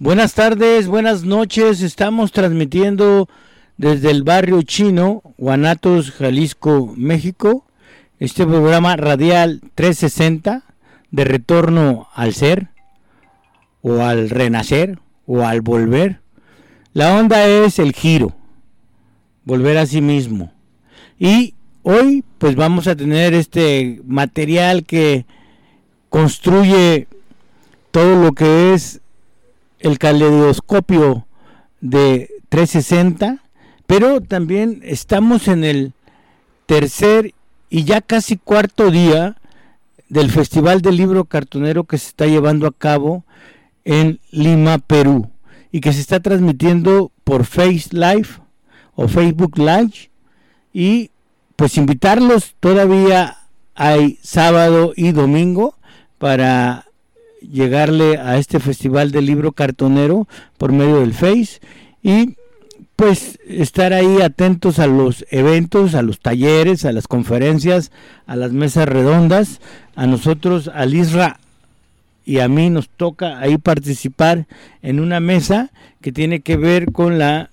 Buenas tardes, buenas noches. Estamos transmitiendo desde el barrio chino, Guanatos, Jalisco, México, este programa radial 360 de retorno al ser, o al renacer, o al volver. La onda es el giro, volver a sí mismo. Y hoy pues vamos a tener este material que construye todo lo que es el caleidoscopio de 360, pero también estamos en el tercer y ya casi cuarto día del Festival del Libro Cartonero que se está llevando a cabo en Lima, Perú, y que se está transmitiendo por Face Live o Facebook Live. Y pues invitarlos, todavía hay sábado y domingo para llegarle a este festival del libro cartonero por medio del Face y pues estar ahí atentos a los eventos, a los talleres, a las conferencias, a las mesas redondas. A nosotros, al Isra y a mí nos toca ahí participar en una mesa que tiene que ver con la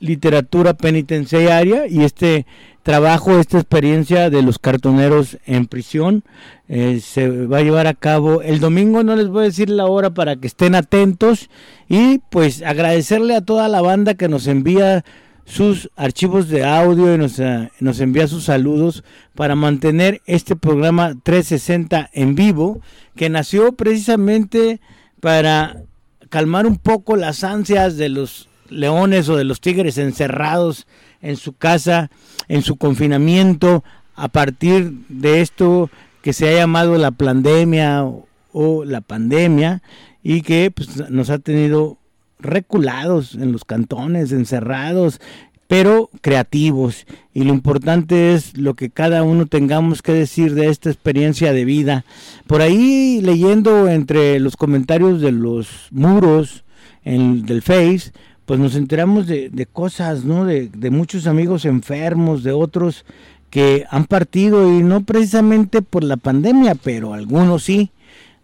literatura penitenciaria y este trabajo, esta experiencia de los cartoneros en prisión. Eh, se va a llevar a cabo el domingo, no les voy a decir la hora para que estén atentos y pues agradecerle a toda la banda que nos envía sus archivos de audio y nos, eh, nos envía sus saludos para mantener este programa 360 en vivo que nació precisamente para calmar un poco las ansias de los leones o de los tigres encerrados en su casa, en su confinamiento, a partir de esto que se ha llamado la pandemia o, la pandemia y que pues, nos ha tenido reculados en los cantones, encerrados, pero creativos. Y lo importante es lo que cada uno tengamos que decir de esta experiencia de vida. Por ahí leyendo entre los comentarios de los muros en, del Face, pues nos enteramos de, cosas, ¿no? De, de, muchos amigos enfermos, de otros que han partido y no precisamente por la pandemia, pero algunos sí.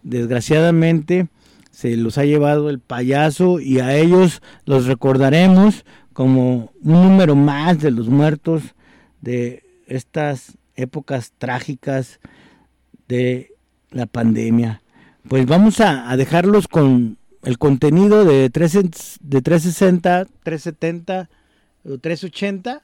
Desgraciadamente se los ha llevado el payaso y a ellos los recordaremos como un número más de los muertos de estas épocas trágicas de la pandemia. Pues vamos a, a dejarlos con el contenido de, 3, de 360, 370 o 380,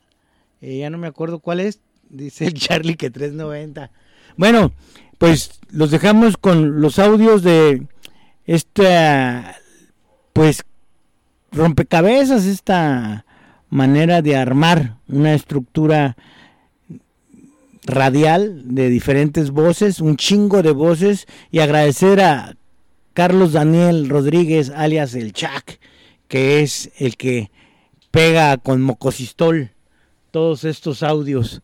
eh, ya no me acuerdo cuál es, dice el Charlie que 390. Bueno, pues los dejamos con los audios de esta, pues, rompecabezas, esta manera de armar una estructura radial de diferentes voces, un chingo de voces y agradecer a Carlos Daniel Rodríguez, alias el Chac, que es el que pega con mocosistol todos estos audios.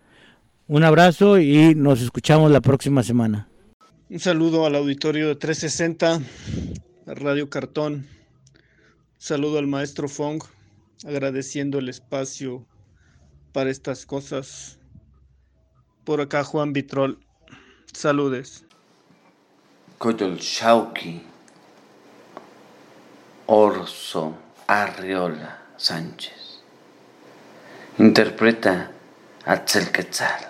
Un abrazo y nos escuchamos la próxima semana. Un saludo al auditorio de 360, Radio Cartón. Un saludo al maestro Fong, agradeciendo el espacio para estas cosas. Por acá Juan Vitrol. Saludes. Shauki. Orso Arriola Sánchez. Interpreta a Quetzal.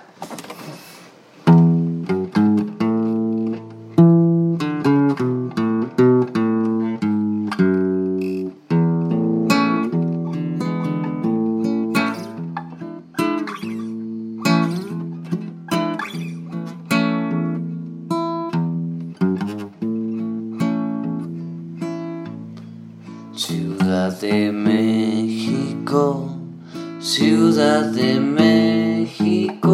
Ciudad de México, Ciudad de México.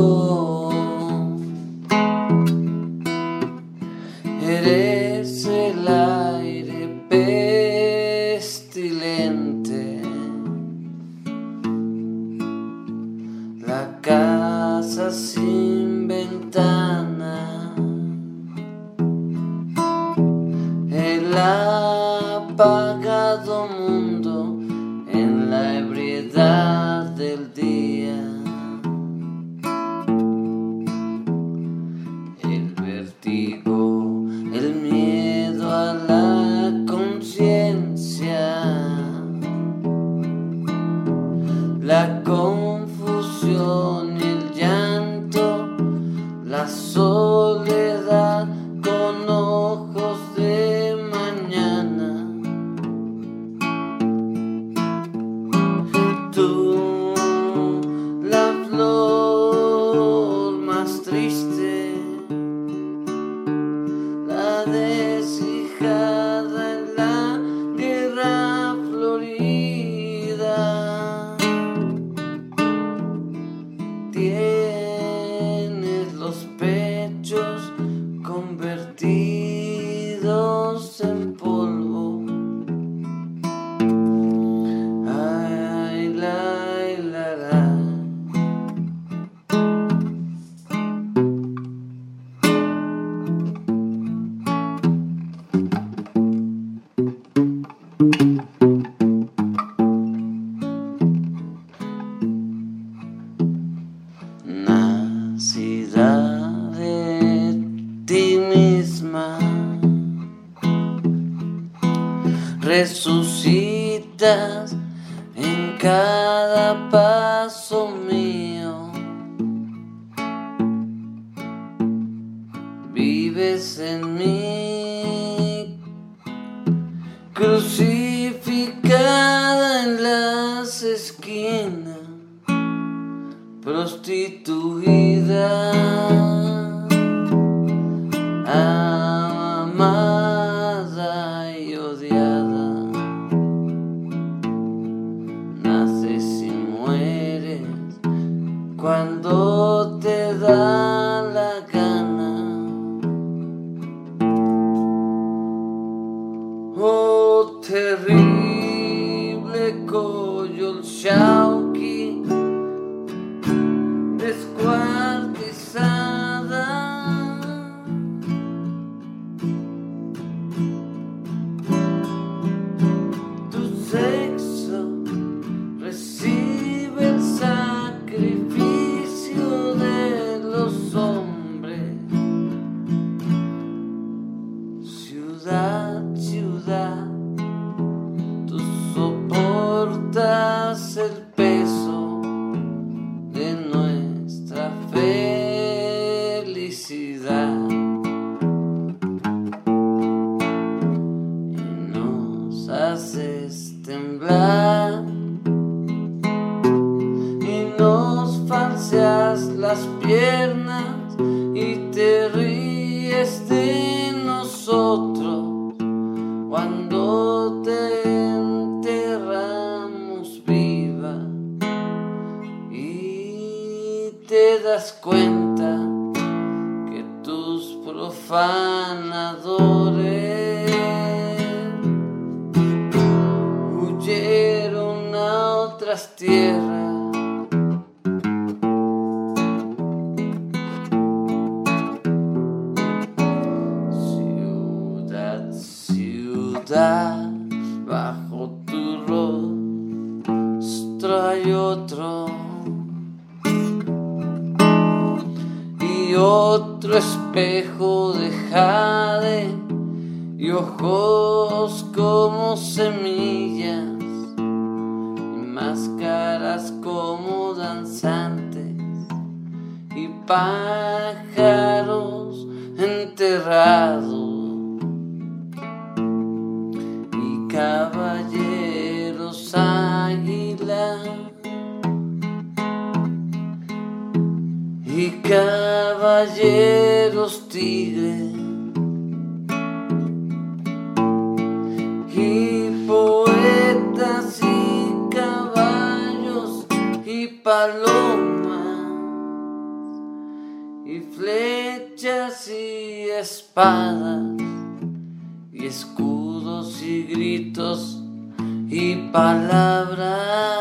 Mm-hmm. haces temblar y nos falseas las piernas. Escudos y gritos y palabras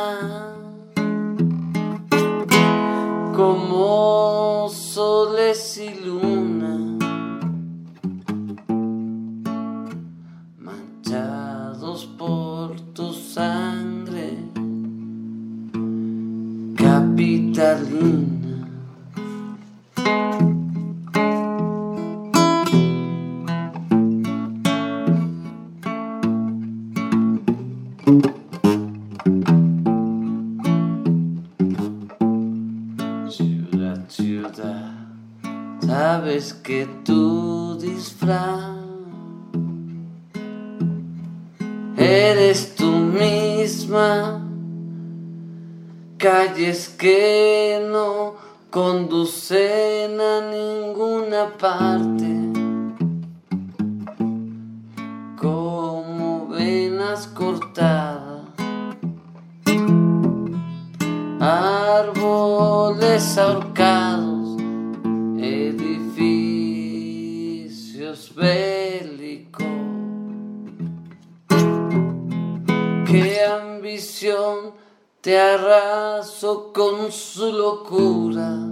te arraso con su locura.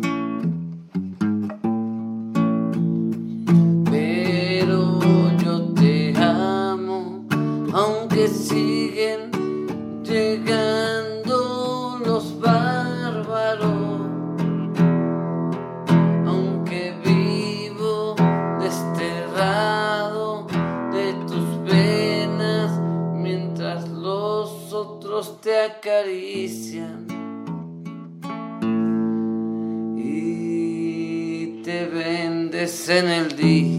En el día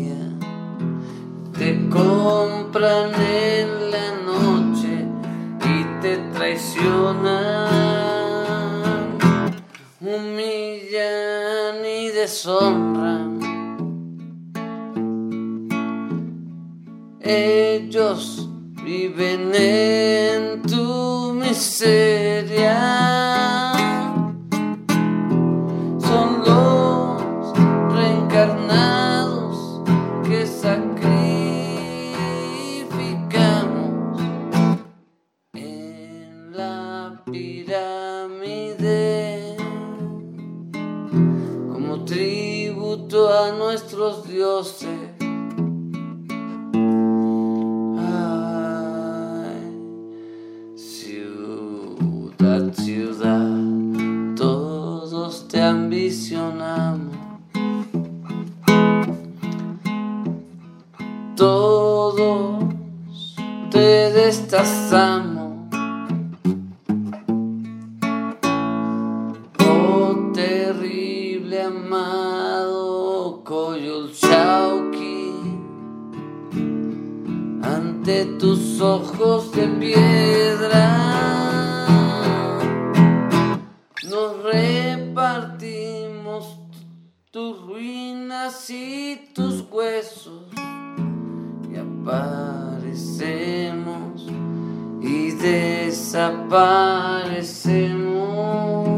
desaparecemos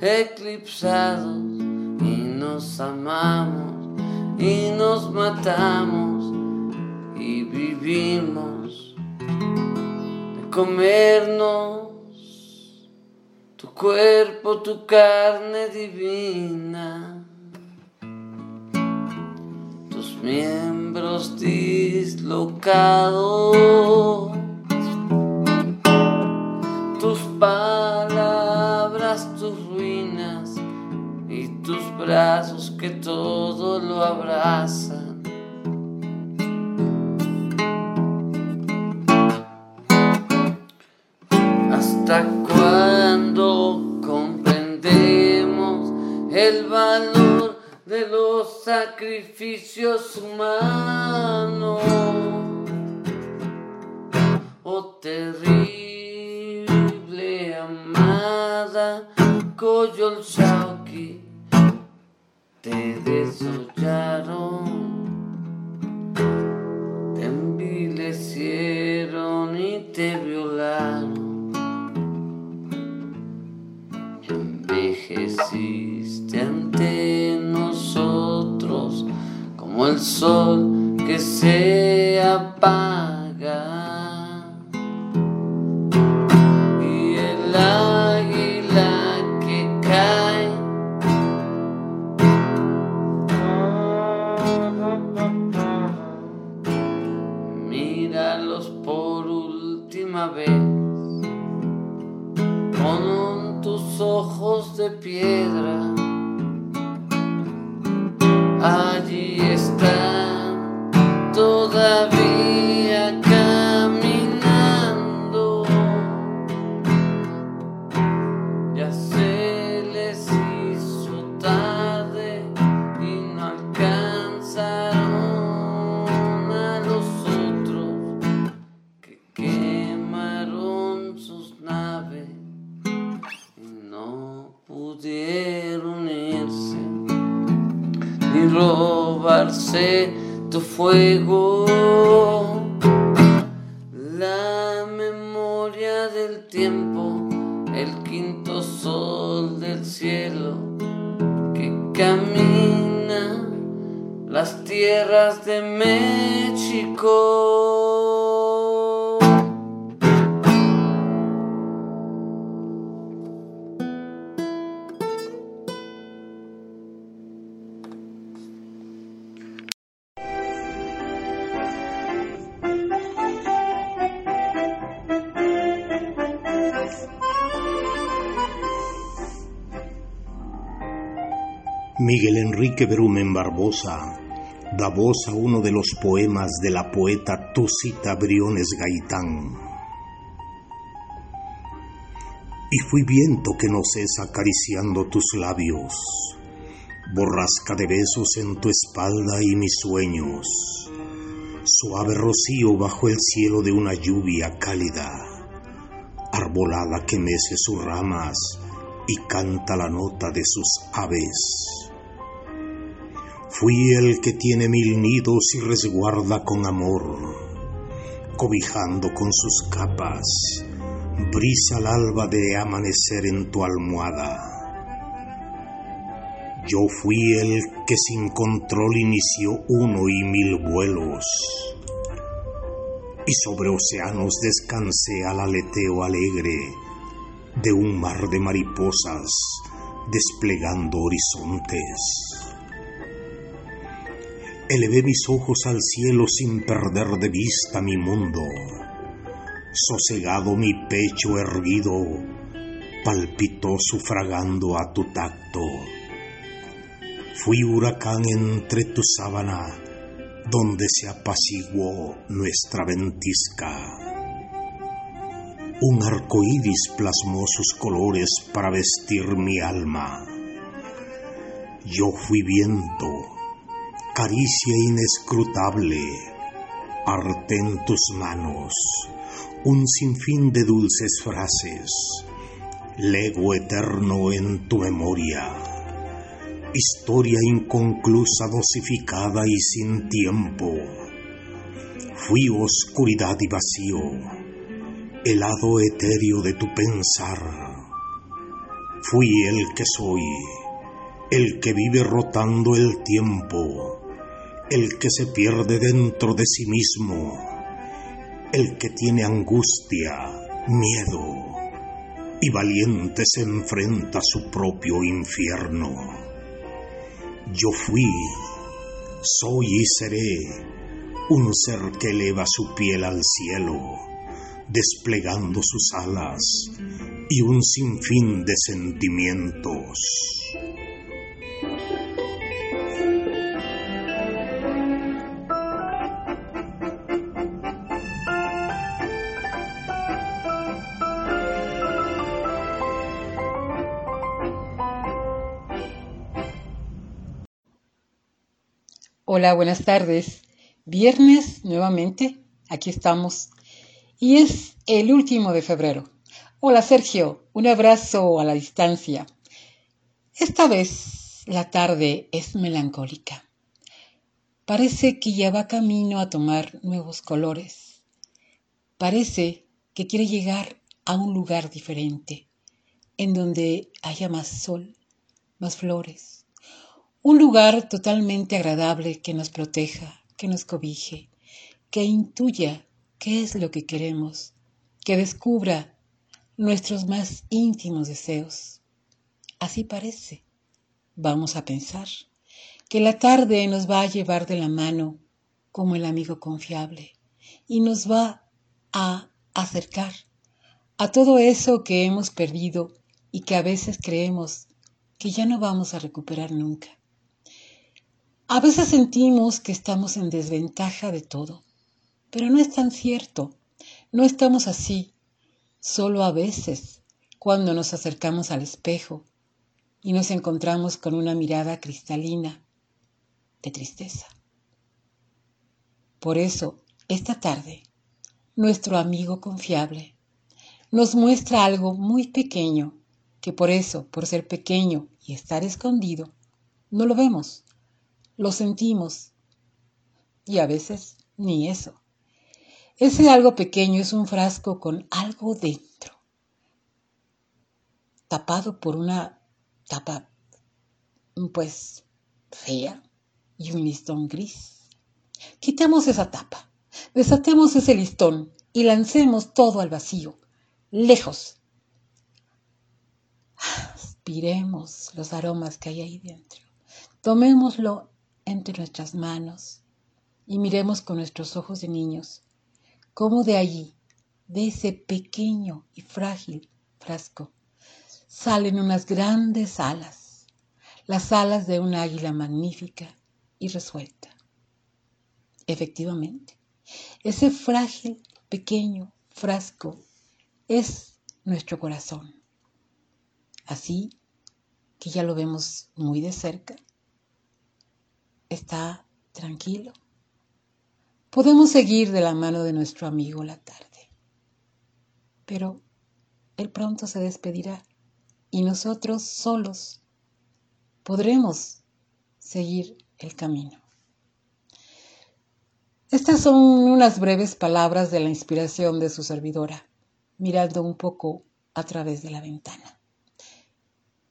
eclipsados y nos amamos y nos matamos y vivimos de comernos tu cuerpo, tu carne divina, tus miembros dislocados, palabras, tus ruinas y tus brazos que todo lo abrazan. ¿Hasta cuándo comprendemos el valor de los sacrificios humanos? Oh terrible amada Coyolxauqui, te desollaron te envilecieron y te violaron. envejeciste ante nosotros como el sol que se apaga. Piedra. Enrique Brumen Barbosa da voz a uno de los poemas de la poeta Tusita Briones Gaitán. Y fui viento que no cesa acariciando tus labios, borrasca de besos en tu espalda y mis sueños, suave rocío bajo el cielo de una lluvia cálida, arbolada que mece sus ramas y canta la nota de sus aves Fui el que tiene mil nidos y resguarda con amor, cobijando con sus capas, brisa al alba de amanecer en tu almohada. Yo fui el que sin control inició uno y mil vuelos, y sobre océanos descansé al aleteo alegre de un mar de mariposas desplegando horizontes. Elevé mis ojos al cielo sin perder de vista mi mundo. Sosegado mi pecho erguido, palpitó sufragando a tu tacto. Fui huracán entre tu sábana, donde se apaciguó nuestra ventisca. Un arco iris plasmó sus colores para vestir mi alma. Yo fui viento caricia inescrutable, arte en tus manos, un sinfín de dulces frases, lego eterno en tu memoria, historia inconclusa dosificada y sin tiempo. Fui oscuridad y vacío, helado etéreo de tu pensar. Fui el que soy, el que vive rotando el tiempo el que se pierde dentro de sí mismo, el que tiene angustia, miedo y valiente se enfrenta a su propio infierno. Yo fui, soy y seré un ser que eleva su piel al cielo, desplegando sus alas y un sinfín de sentimientos. Hola, buenas tardes. Viernes nuevamente, aquí estamos. Y es el último de febrero. Hola Sergio, un abrazo a la distancia. Esta vez la tarde es melancólica. Parece que ya va camino a tomar nuevos colores. Parece que quiere llegar a un lugar diferente. en donde haya más sol, más flores. Un lugar totalmente agradable que nos proteja, que nos cobije, que intuya qué es lo que queremos, que descubra nuestros más íntimos deseos. Así parece. Vamos a pensar que la tarde nos va a llevar de la mano como el amigo confiable y nos va a acercar a todo eso que hemos perdido y que a veces creemos que ya no vamos a recuperar nunca. A veces sentimos que estamos en desventaja de todo, pero no es tan cierto. No estamos así. Solo a veces, cuando nos acercamos al espejo y nos encontramos con una mirada cristalina de tristeza. Por eso, esta tarde, nuestro amigo confiable nos muestra algo muy pequeño, que por eso, por ser pequeño y estar escondido, no lo vemos, lo sentimos y a veces ni eso. Ese algo pequeño es un frasco con algo dentro, tapado por una tapa, pues, fea y un listón gris. Quitamos esa tapa, desatemos ese listón y lancemos todo al vacío, lejos. Aspiremos los aromas que hay ahí dentro. Tomémoslo entre nuestras manos y miremos con nuestros ojos de niños cómo de allí, de ese pequeño y frágil frasco, salen unas grandes alas, las alas de un águila magnífica y resuelta. Efectivamente, ese frágil, pequeño frasco es nuestro corazón. Así que ya lo vemos muy de cerca. Está tranquilo, Podemos seguir de la mano de nuestro amigo la tarde, pero él pronto se despedirá y nosotros solos podremos seguir el camino. Estas son unas breves palabras de la inspiración de su servidora, mirando un poco a través de la ventana.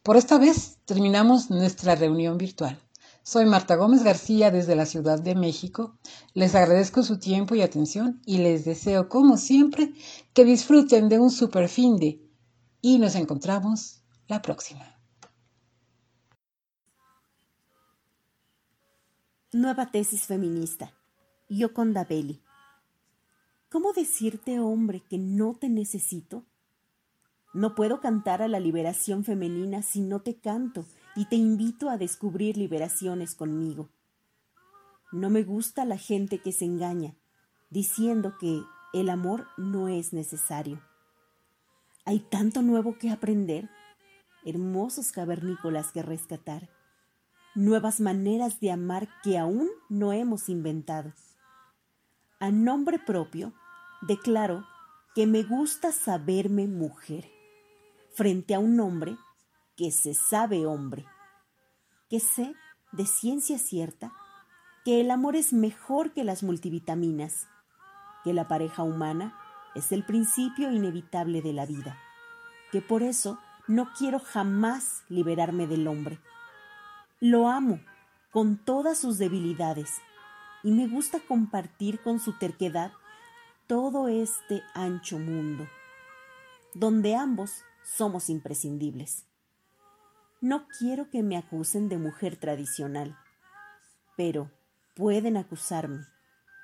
Por esta vez terminamos nuestra reunión virtual. Soy Marta Gómez García desde la Ciudad de México. Les agradezco su tiempo y atención y les deseo, como siempre, que disfruten de un super fin de y nos encontramos la próxima. Nueva tesis feminista. Yoconda Belli. ¿Cómo decirte, hombre, que no te necesito? No puedo cantar a la liberación femenina si no te canto y te invito a descubrir liberaciones conmigo. No me gusta la gente que se engaña, diciendo que el amor no es necesario. Hay tanto nuevo que aprender, hermosos cavernícolas que rescatar, nuevas maneras de amar que aún no hemos inventado. A nombre propio, declaro que me gusta saberme mujer frente a un hombre que se sabe hombre, que sé de ciencia cierta que el amor es mejor que las multivitaminas, que la pareja humana es el principio inevitable de la vida, que por eso no quiero jamás liberarme del hombre. Lo amo con todas sus debilidades y me gusta compartir con su terquedad todo este ancho mundo, donde ambos somos imprescindibles. No quiero que me acusen de mujer tradicional, pero pueden acusarme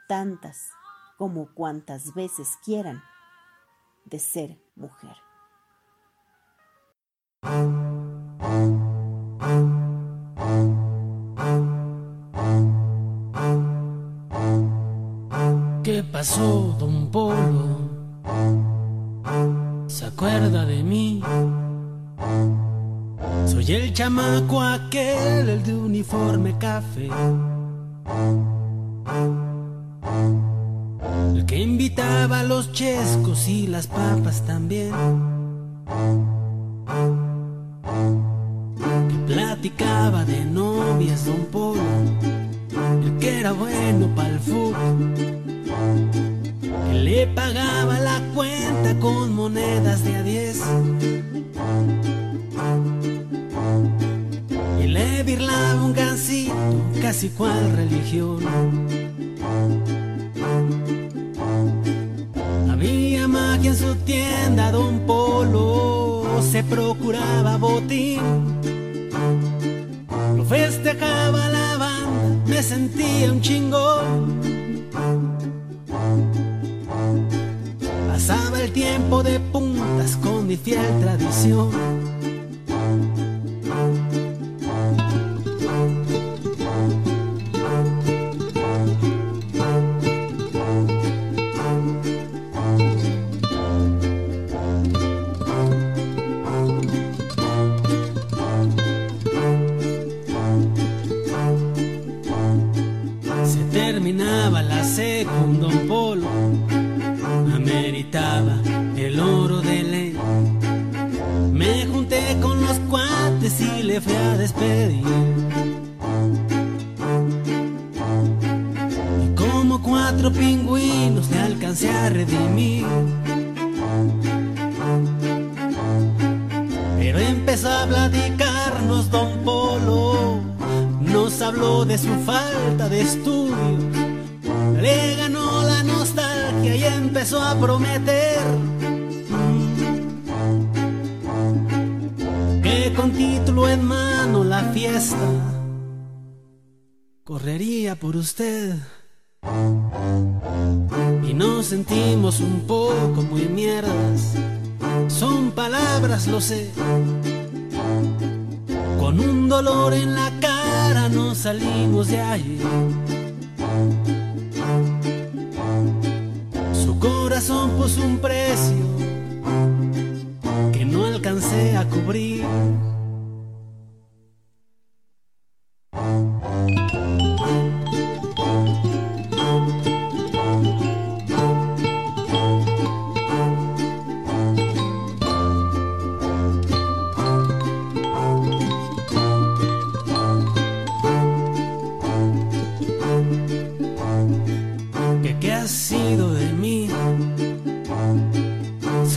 tantas como cuantas veces quieran de ser mujer. ¿Qué pasó, don Polo? ¿Se acuerda de mí? Soy el chamaco aquel, el de uniforme café. El que invitaba a los chescos y las papas también. Que platicaba de novias, don Polo. El que era bueno para el fútbol. Que le pagaba la cuenta con monedas de a diez me birlaba un gancito, casi cual religión. Había magia en su tienda, don Polo se procuraba botín. Lo festejaba la banda, me sentía un chingón. Pasaba el tiempo de puntas con mi fiel tradición.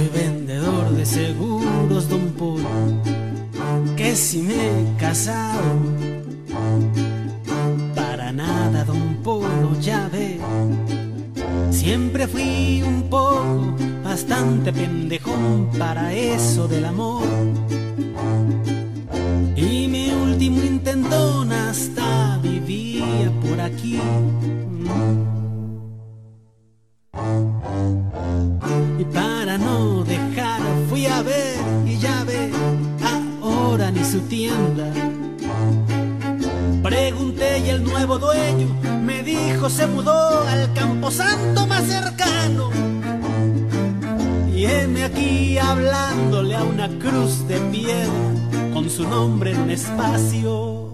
Vendedor de seguros, don Polo, que si me he casado. Para nada, don Polo, ya ve. Siempre fui un poco, bastante pendejón para eso del amor. Y mi último intentón se mudó al camposanto más cercano. Y heme aquí hablándole a una cruz de piedra con su nombre en un espacio.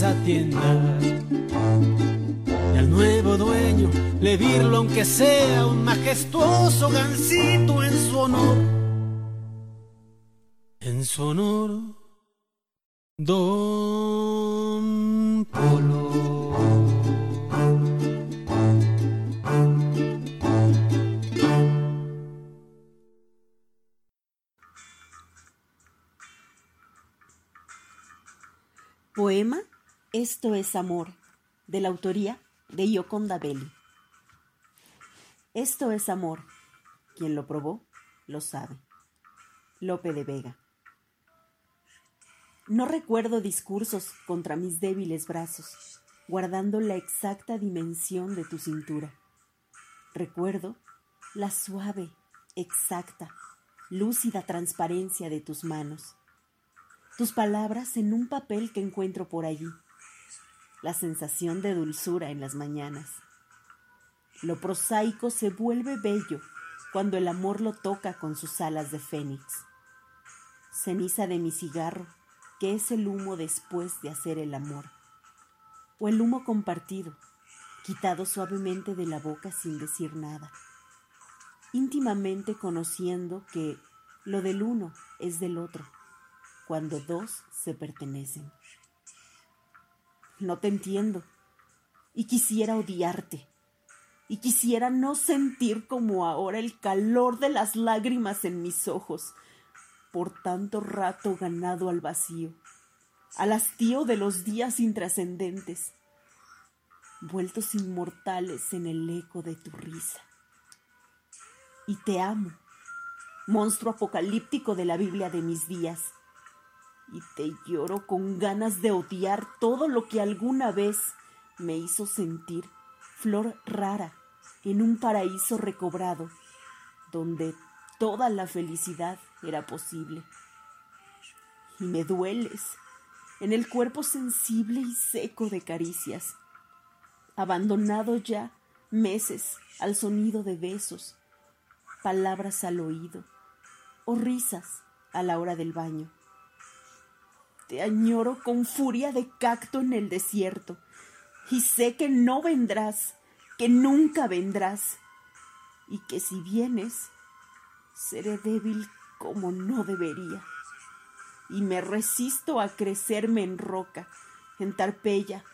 Esa tienda. Y al nuevo dueño le virlo aunque sea un majestuoso gancito en su honor. En su honor, don Polo. Poema Esto es amor, de la autoría de Yoconda Belli. Esto es amor. Quien lo probó, lo sabe. Lope de Vega. No recuerdo discursos contra mis débiles brazos, guardando la exacta dimensión de tu cintura. Recuerdo la suave, exacta, lúcida transparencia de tus manos tus palabras en un papel que encuentro por allí, la sensación de dulzura en las mañanas. Lo prosaico se vuelve bello cuando el amor lo toca con sus alas de fénix. Ceniza de mi cigarro, que es el humo después de hacer el amor, o el humo compartido, quitado suavemente de la boca sin decir nada, íntimamente conociendo que lo del uno es del otro, cuando dos se pertenecen. No te entiendo. Y quisiera odiarte. Y quisiera no sentir como ahora el calor de las lágrimas en mis ojos por tanto rato ganado al vacío, al hastío de los días intrascendentes, vueltos inmortales en el eco de tu risa. Y te amo, monstruo apocalíptico de la Biblia de mis días, y te lloro con ganas de odiar todo lo que alguna vez me hizo sentir flor rara en un paraíso recobrado, donde toda la felicidad era posible. Y me dueles en el cuerpo sensible y seco de caricias, abandonado ya meses al sonido de besos, palabras al oído o risas a la hora del baño. Te añoro con furia de cacto en el desierto y sé que no vendrás, que nunca vendrás y que si vienes, seré débil como no debería y me resisto a crecerme en roca, en tarpeya,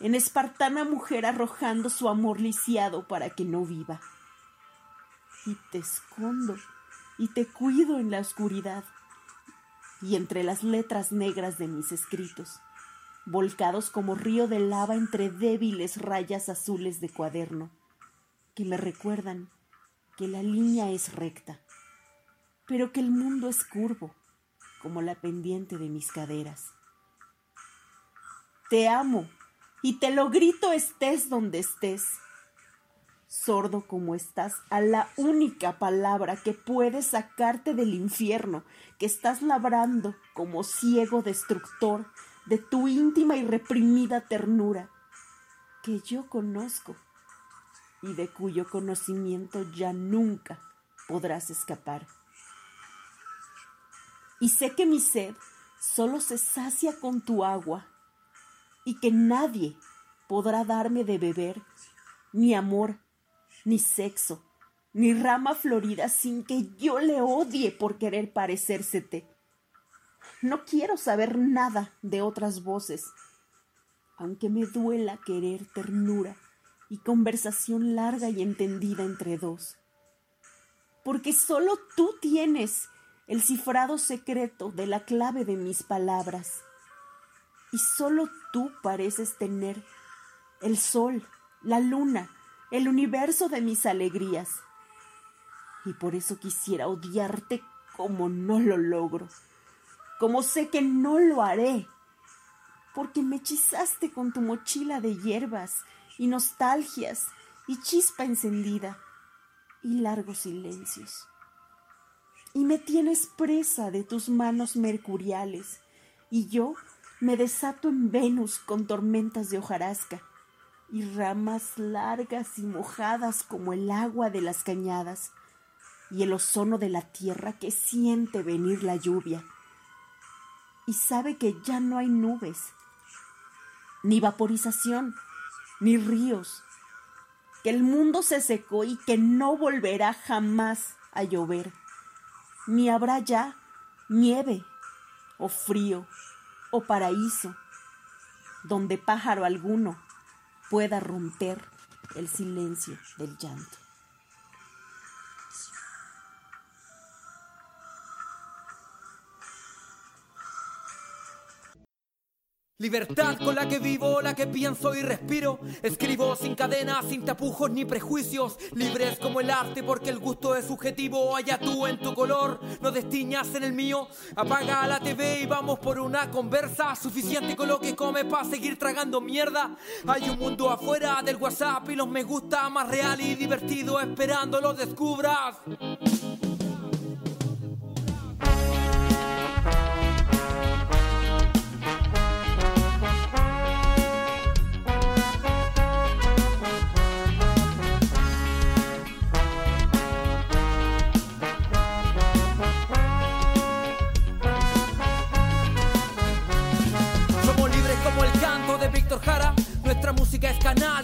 en espartana mujer arrojando su amor lisiado para que no viva. Y te escondo y te cuido en la oscuridad y entre las letras negras de mis escritos, volcados como río de lava entre débiles rayas azules de cuaderno, que me recuerdan que la línea es recta, pero que el mundo es curvo como la pendiente de mis caderas. Te amo y te lo grito estés donde estés. Sordo como estás a la única palabra que puede sacarte del infierno que estás labrando como ciego destructor de tu íntima y reprimida ternura, que yo conozco y de cuyo conocimiento ya nunca podrás escapar. Y sé que mi sed solo se sacia con tu agua y que nadie podrá darme de beber ni amor, ni sexo, ni rama florida sin que yo le odie por querer parecérsete. No quiero saber nada de otras voces, aunque me duela querer ternura y conversación larga y entendida entre dos. Porque solo tú tienes el cifrado secreto de la clave de mis palabras. Y solo tú pareces tener el sol, la luna, el universo de mis alegrías. Y por eso quisiera odiarte como no lo logro, como sé que no lo haré, porque me hechizaste con tu mochila de hierbas y nostalgias y chispa encendida y largos silencios y me tienes presa de tus manos mercuriales, y yo me desato en Venus con tormentas de hojarasca y ramas largas y mojadas como el agua de las cañadas y el ozono de la tierra que siente venir la lluvia. Y sabe que ya no hay nubes, ni vaporización, ni ríos, que el mundo se secó y que no volverá jamás a llover. Ni habrá ya nieve o frío o paraíso donde pájaro alguno pueda romper el silencio del llanto. Libertad con la que vivo, la que pienso y respiro. Escribo sin cadenas, sin tapujos ni prejuicios. Libres como el arte porque el gusto es subjetivo. Allá tú en tu color, no destiñas en el mío. Apaga la TV y vamos por una conversa. Suficiente con lo que come para seguir tragando mierda. Hay un mundo afuera del WhatsApp y los me gusta más real y divertido esperando lo descubras.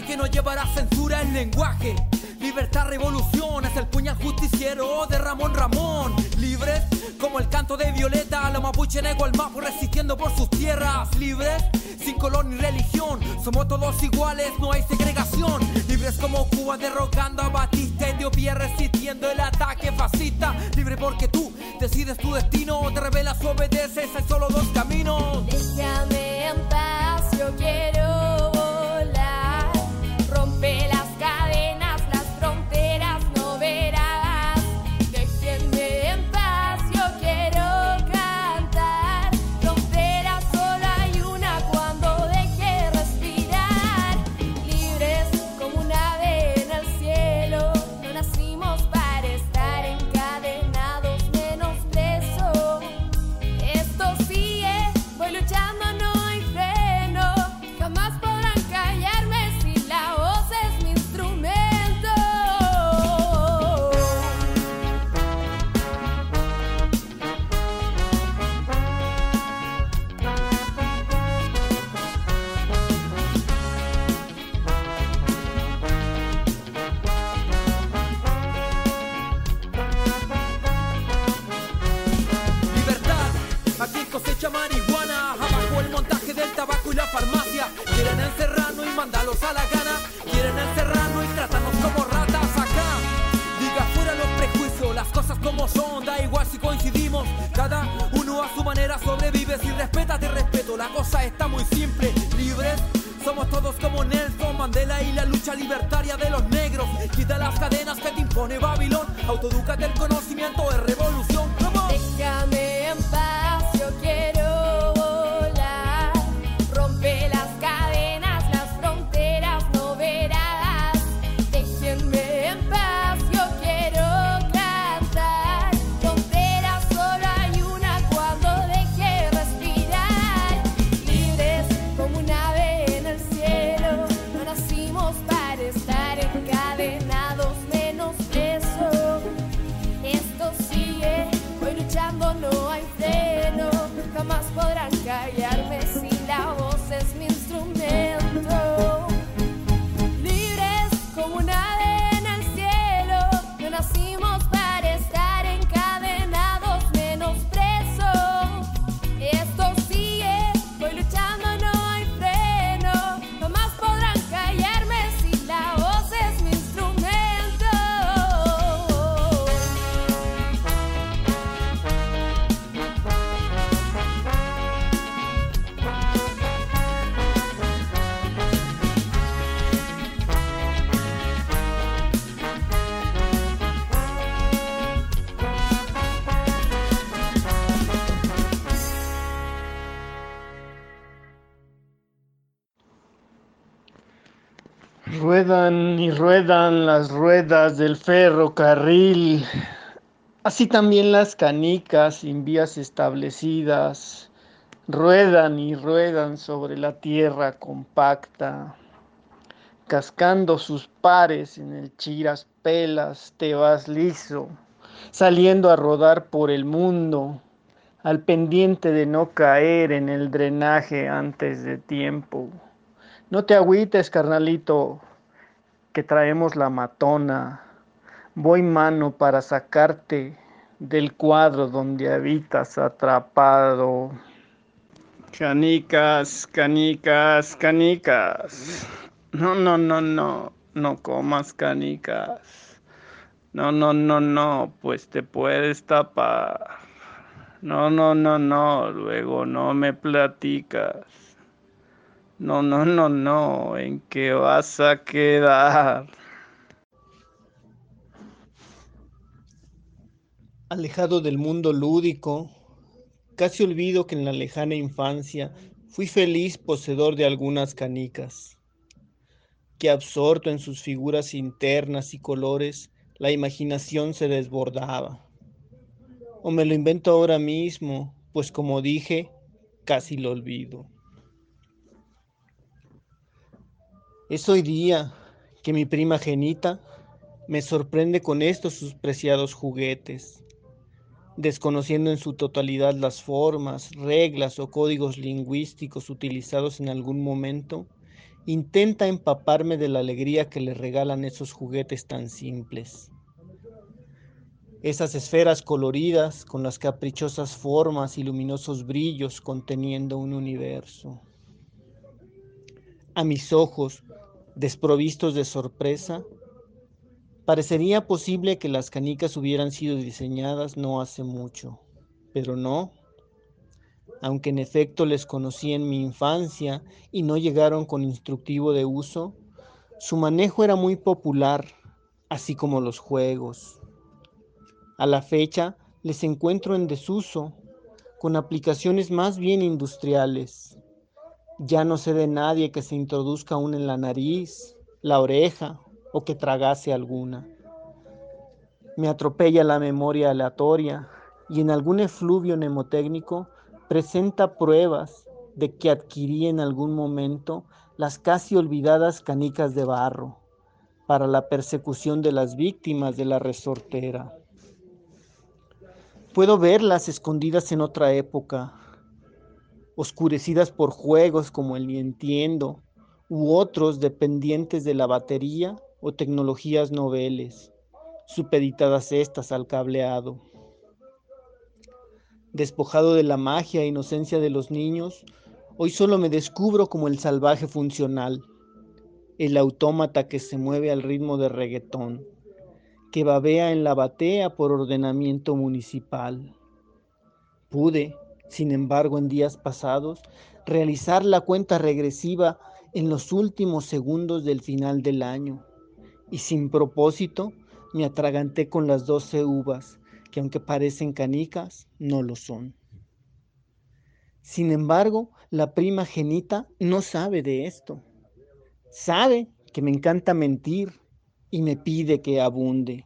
que no llevará censura en lenguaje. Libertad, revolución, es el puñal justiciero de Ramón Ramón. Libres como el canto de Violeta, los mapuche negro, el resistiendo por sus tierras. Libres sin color ni religión, somos todos iguales, no hay segregación. Libres como Cuba derrocando a Batista, Etiopía resistiendo el ataque fascista. Libre porque tú decides tu destino, te revelas, obedeces, hay solo dos caminos. Déjame en paz, yo quiero. Ruedan y ruedan las ruedas del ferrocarril, así también las canicas sin vías establecidas, ruedan y ruedan sobre la tierra compacta, cascando sus pares en el chiras pelas, te vas liso, saliendo a rodar por el mundo, al pendiente de no caer en el drenaje antes de tiempo. No te agüites, carnalito, que traemos la matona. Voy mano para sacarte del cuadro donde habitas atrapado. Canicas, canicas, canicas. No, no, no, no, no comas canicas. No, no, no, no, pues te puedes tapar. No, no, no, no, luego no me platicas. No, no, no, no, ¿en qué vas a quedar? Alejado del mundo lúdico, casi olvido que en la lejana infancia fui feliz poseedor de algunas canicas, que absorto en sus figuras internas y colores, la imaginación se desbordaba. O me lo invento ahora mismo, pues como dije, casi lo olvido. Es hoy día que mi prima Genita me sorprende con estos sus preciados juguetes, desconociendo en su totalidad las formas, reglas o códigos lingüísticos utilizados en algún momento intenta empaparme de la alegría que le regalan esos juguetes tan simples. Esas esferas coloridas con las caprichosas formas y luminosos brillos conteniendo un universo. A mis ojos, desprovistos de sorpresa, parecería posible que las canicas hubieran sido diseñadas no hace mucho, pero no. Aunque en efecto les conocí en mi infancia y no llegaron con instructivo de uso, su manejo era muy popular, así como los juegos. A la fecha les encuentro en desuso, con aplicaciones más bien industriales. Ya no sé de nadie que se introduzca aún en la nariz, la oreja o que tragase alguna. Me atropella la memoria aleatoria y en algún efluvio mnemotécnico presenta pruebas de que adquirí en algún momento las casi olvidadas canicas de barro para la persecución de las víctimas de la resortera. Puedo verlas escondidas en otra época, oscurecidas por juegos como el Ni Entiendo u otros dependientes de la batería o tecnologías noveles, supeditadas estas al cableado. Despojado de la magia e inocencia de los niños, hoy solo me descubro como el salvaje funcional, el autómata que se mueve al ritmo de reggaetón que babea en la batea por ordenamiento municipal. Pude, sin embargo, en días pasados, realizar la cuenta regresiva en los últimos segundos del final del año y sin propósito me atraganté con las doce uvas que aunque parecen canicas, no lo son. Sin embargo, la prima genita no sabe de esto. Sabe que me encanta mentir, y me pide que abunde.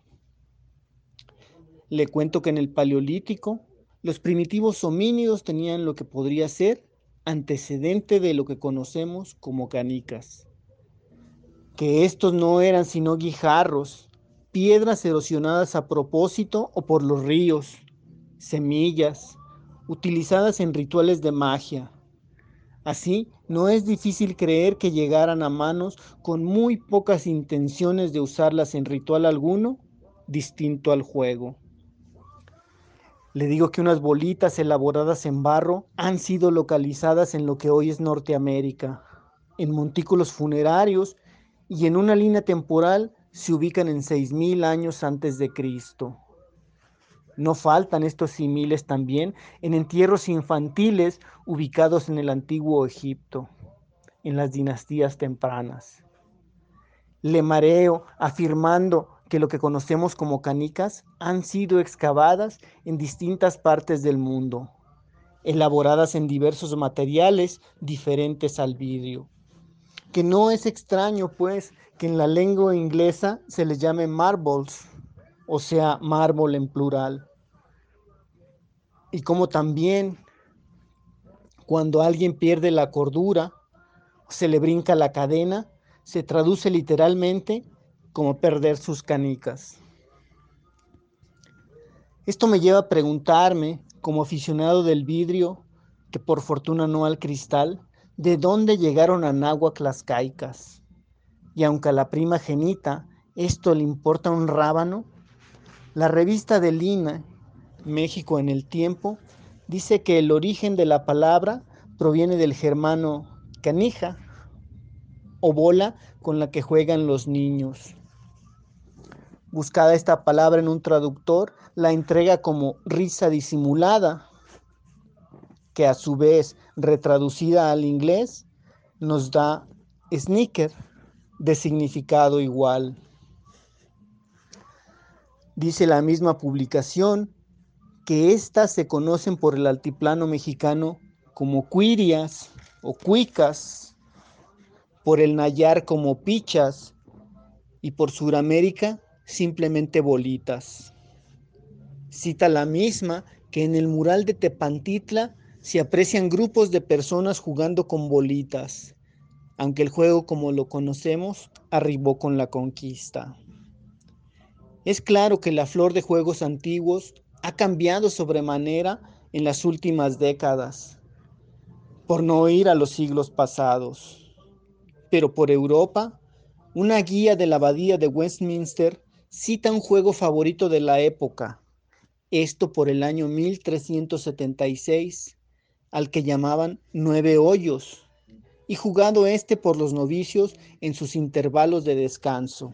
Le cuento que en el Paleolítico los primitivos homínidos tenían lo que podría ser antecedente de lo que conocemos como canicas. Que estos no eran sino guijarros, piedras erosionadas a propósito o por los ríos, semillas, utilizadas en rituales de magia, Así, no es difícil creer que llegaran a manos con muy pocas intenciones de usarlas en ritual alguno, distinto al juego. Le digo que unas bolitas elaboradas en barro han sido localizadas en lo que hoy es Norteamérica, en montículos funerarios y en una línea temporal se ubican en 6.000 años antes de Cristo. No faltan estos similes también en entierros infantiles ubicados en el antiguo Egipto, en las dinastías tempranas. Le mareo afirmando que lo que conocemos como canicas han sido excavadas en distintas partes del mundo, elaboradas en diversos materiales diferentes al vidrio. Que no es extraño, pues, que en la lengua inglesa se les llame marbles, o sea, mármol en plural y como también cuando alguien pierde la cordura, se le brinca la cadena, se traduce literalmente como perder sus canicas. Esto me lleva a preguntarme, como aficionado del vidrio, que por fortuna no al cristal, de dónde llegaron a náhuac las caicas. Y aunque a la prima genita esto le importa un rábano, la revista de Lina México en el tiempo, dice que el origen de la palabra proviene del germano canija o bola con la que juegan los niños. Buscada esta palabra en un traductor, la entrega como risa disimulada, que a su vez, retraducida al inglés, nos da sneaker, de significado igual. Dice la misma publicación que éstas se conocen por el altiplano mexicano como cuirias o cuicas, por el Nayar como pichas y por Suramérica simplemente bolitas. Cita la misma que en el mural de Tepantitla se aprecian grupos de personas jugando con bolitas, aunque el juego como lo conocemos arribó con la conquista. Es claro que la flor de juegos antiguos ha cambiado sobremanera en las últimas décadas, por no ir a los siglos pasados. Pero por Europa, una guía de la abadía de Westminster cita un juego favorito de la época, esto por el año 1376, al que llamaban Nueve Hoyos, y jugado este por los novicios en sus intervalos de descanso.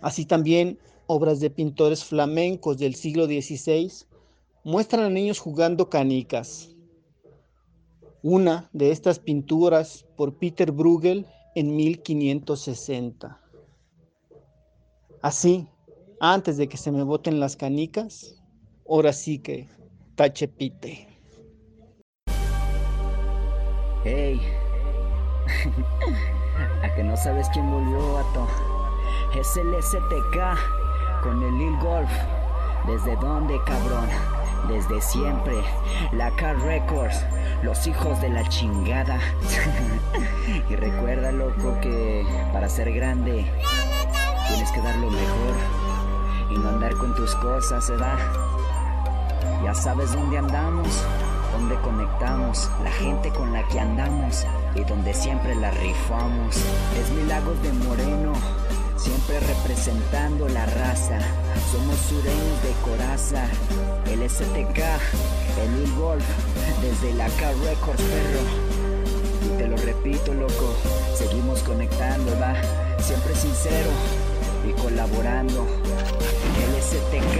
Así también obras de pintores flamencos del siglo XVI muestran a niños jugando canicas. Una de estas pinturas por Peter Bruegel en 1560. Así, antes de que se me boten las canicas, ahora sí que tache pite. Hey, a que no sabes quién volvió, vato. Es el STK con el Lil Golf. ¿Desde dónde, cabrón? Desde siempre. La Car Records, los hijos de la chingada. y recuerda, loco, que para ser grande tienes que dar lo mejor y no andar con tus cosas, ¿verdad? Ya sabes dónde andamos, dónde conectamos, la gente con la que andamos y donde siempre la rifamos. Es Milagros de Moreno, siempre representando la raza. Somos sureños de coraza, el STK, el Lil Golf, desde la K Records, perro. Y te lo repito, loco, seguimos conectando, va, siempre sincero y colaborando. El STK,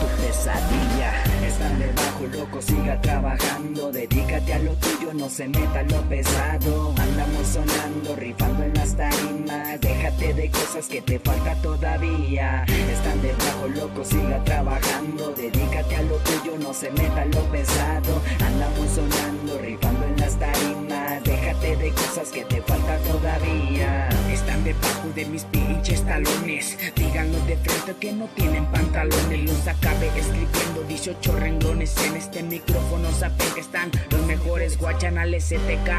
tu pesadilla. Están debajo, loco, siga trabajando. Dedícate a lo tuyo, no se meta lo pesado. Andamos sonando, rifando en las tarimas. Déjate de cosas que te falta todavía. Están debajo, loco, siga trabajando. Dedícate a lo tuyo, no se meta lo pesado. Andamos sonando, rifando en las tarimas. Déjate de cosas que te falta todavía. Están debajo de mis pinches talones. Díganlo de frente que no tienen pantalones. Los acabe escribiendo 18 renglones. En este micrófono saben que están los mejores guachan al STK.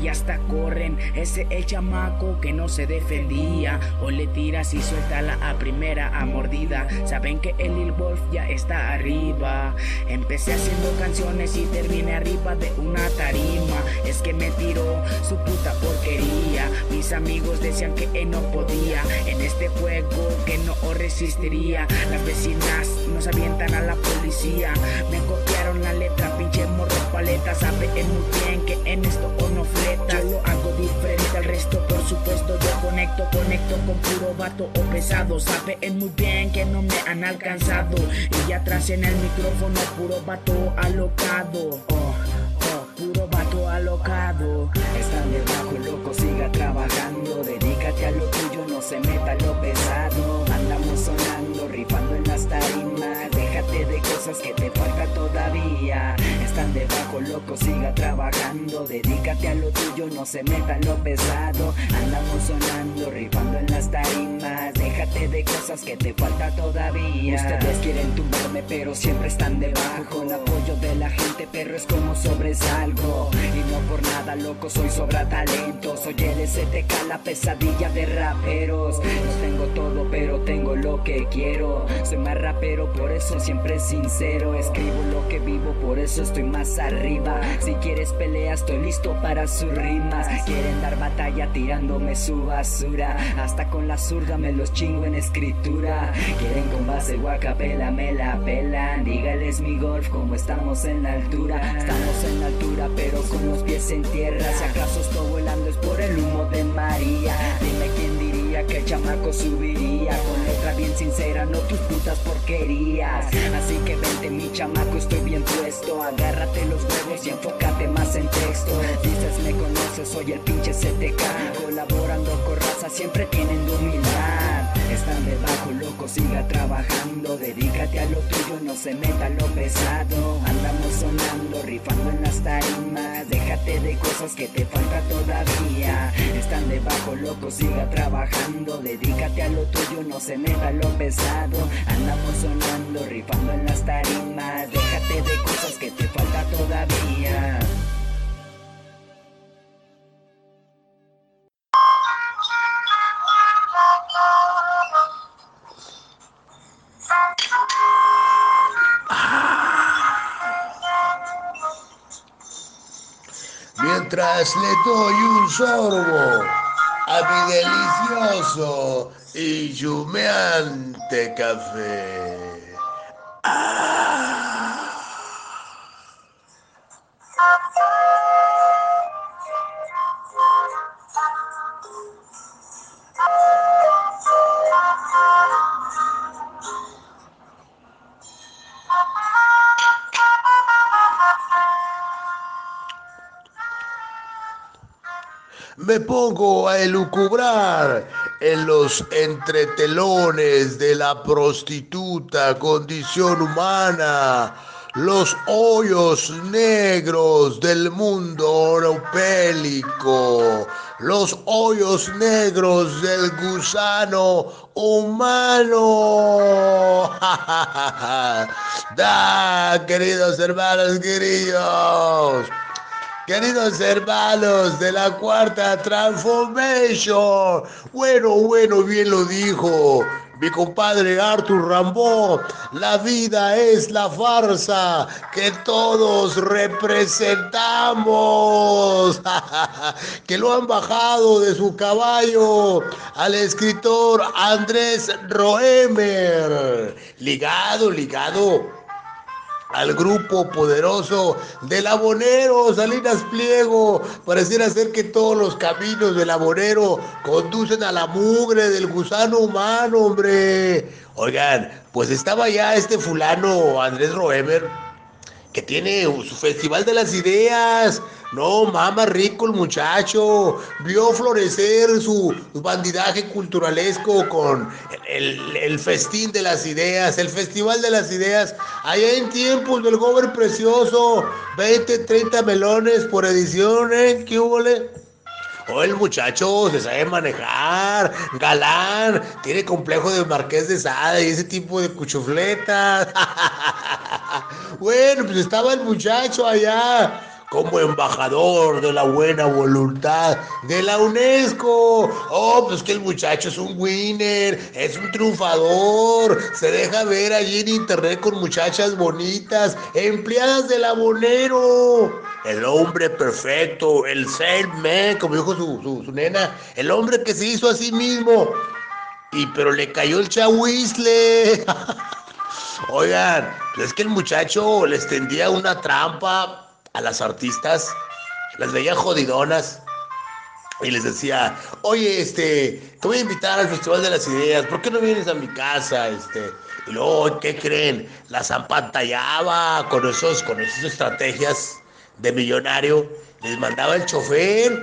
Y hasta corren. Ese el chamaco que no se defendía. O le tiras y suéltala a primera a mordida. Saben que el Lil Wolf ya está arriba. Empecé haciendo canciones y terminé arriba de una tarima. Es que me tiró su puta porquería. Mis amigos decían que él no podía en este juego que no resistiría. Las vecinas nos avientan a la policía. Me copiaron la letra, pinche morro paleta. Saben muy bien que en esto o no fleta. Lo hago diferente al resto, por supuesto. Yo conecto, conecto con puro vato o pesado. Saben muy bien que no me han alcanzado. Y atrás en el micrófono, puro vato alocado. Oh, alocado. Están debajo, loco, siga trabajando. Dedícate a lo tuyo, no se meta lo pesado. Andamos sonando, rifando en las tarimas. Déjate de cosas que te falta todavía. Están debajo, loco, siga trabajando. Dedícate a lo tuyo, no se meta lo pesado. Andamos sonando, rifando en las tarimas. Déjate de cosas que te falta todavía. Ustedes quieren tumbarme, pero siempre están debajo. Con apoyo de la gente, pero es como sobresalgo. Y no por nada, loco, soy sobra talento. Soy el STK, la pesadilla de raperos. No tengo todo, pero tengo lo que quiero. Soy más rapero, por eso siempre sincero. Escribo lo que vivo, por eso estoy más arriba. Si quieres pelea, estoy listo para sus rimas. Quieren dar batalla tirándome su basura. Hasta con la zurda me los chingo en escritura. Quieren con base guacapela, me la pelan. Dígales mi golf, como estamos en la altura. Estamos en la altura, pero con los pies en tierra. Si acaso estoy volando es por el humo de María. Dime quién diría que el chamaco subiría. Con bien sincera, no tus putas porquerías. Así que vente mi chamaco, estoy bien puesto. Agárrate los huevos y enfócate más en texto. Dices me conoces, soy el pinche CTK. Colaborando con raza, siempre tienen humildad. Están debajo, loco, siga trabajando. Dedícate a lo tuyo, no se meta lo pesado. Andamos sonando, rifando en las tarimas. Déjate de cosas que te falta todavía. Están debajo, loco, siga trabajando. Dedícate a lo tuyo, no se meta lo pesado. Andamos sonando, rifando en las tarimas. Déjate de cosas que te falta todavía. Mientras le doy un sorbo a mi delicioso y humeante café. Me pongo a elucubrar en los entretelones de la prostituta condición humana, los hoyos negros del mundo oropélico, los hoyos negros del gusano humano. da, queridos hermanos queridos. Queridos hermanos de la cuarta transformation, bueno, bueno, bien lo dijo mi compadre Arthur Rambo, la vida es la farsa que todos representamos, que lo han bajado de su caballo al escritor Andrés Roemer, ligado, ligado al grupo poderoso del abonero Salinas Pliego. Pareciera ser que todos los caminos del abonero conducen a la mugre del gusano humano, hombre. Oigan, pues estaba ya este fulano Andrés Roemer, que tiene su Festival de las Ideas. No, mama rico el muchacho. Vio florecer su bandidaje culturalesco con el, festín de las ideas, el festival de las ideas. Allá en tiempos del gober precioso, 20, 30 melones por edición, ¿eh? ¿Qué hubo? Oh, el muchacho se sabe manejar, galán, tiene complejo de marqués de Sade y ese tipo de cuchufletas. bueno, pues estaba el muchacho allá como embajador de la buena voluntad de la UNESCO. Oh, pues que el muchacho es un winner, es un triunfador, se deja ver allí en internet con muchachas bonitas, empleadas del abonero. El hombre perfecto, el self-man, como dijo su, su, nena, el hombre que se hizo a sí mismo. Y pero le cayó el chahuizle. Oigan, es que el muchacho les tendía una trampa a las artistas, las veía jodidonas y les decía, oye, este, te voy a invitar al Festival de las Ideas, ¿por qué no vienes a mi casa? Este, y luego, ¿qué creen? Las apantallaba con, esos, con esas estrategias de millonario, les mandaba el chofer,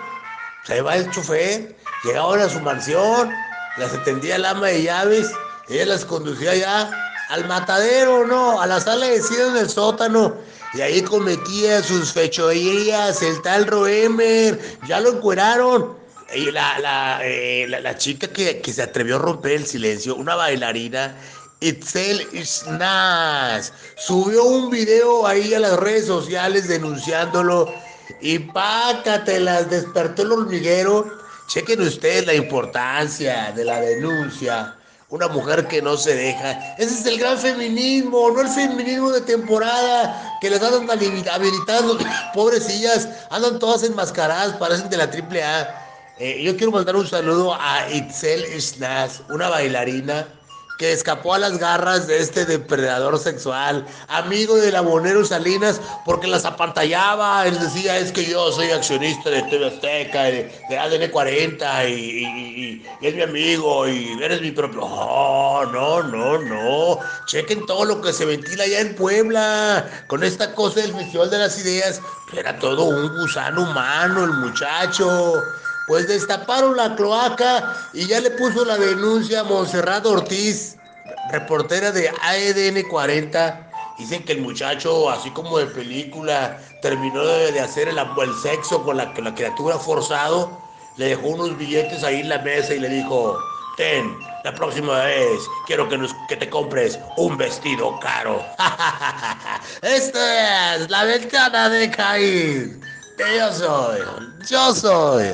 se iba el chofer, llegaban a su mansión, las atendía el ama de llaves, ella las conducía ya al matadero, ¿no? A la sala de cine del sótano, y ahí cometía sus fechorías el tal Roemer. Ya lo encueraron. Y la, la, eh, la, chica que, que, se atrevió a romper el silencio, una bailarina, Itzel Isnaz, subió un video ahí a las redes sociales denunciándolo. Y pácatelas, despertó el hormiguero. Chequen ustedes la importancia de la denuncia una mujer que no se deja. Ese es el gran feminismo, no el feminismo de temporada que les andan habilitando. Pobrecillas, andan todas enmascaradas, parecen de la triple A. Eh, yo quiero mandar un saludo a Itzel Schnaz, una bailarina que escapó a las garras de este depredador sexual, amigo del abonero Salinas, porque las apantallaba, él decía, es que yo soy accionista de TV Azteca, de, ADN 40, y, es mi amigo, y eres mi propio... Oh, no, no, no, chequen todo lo que se ventila allá en Puebla, con esta cosa del Festival de las Ideas, era todo un gusano humano el muchacho pues destaparon la cloaca y ya le puso la denuncia a Monserrat Ortiz, reportera de AEDN 40. Dicen que el muchacho, así como de película, terminó de, hacer el, sexo con la, criatura forzado, le dejó unos billetes ahí en la mesa y le dijo, ten, la próxima vez quiero que, que te compres un vestido caro. Esta es la ventana de Caín. Que yo soy, yo soy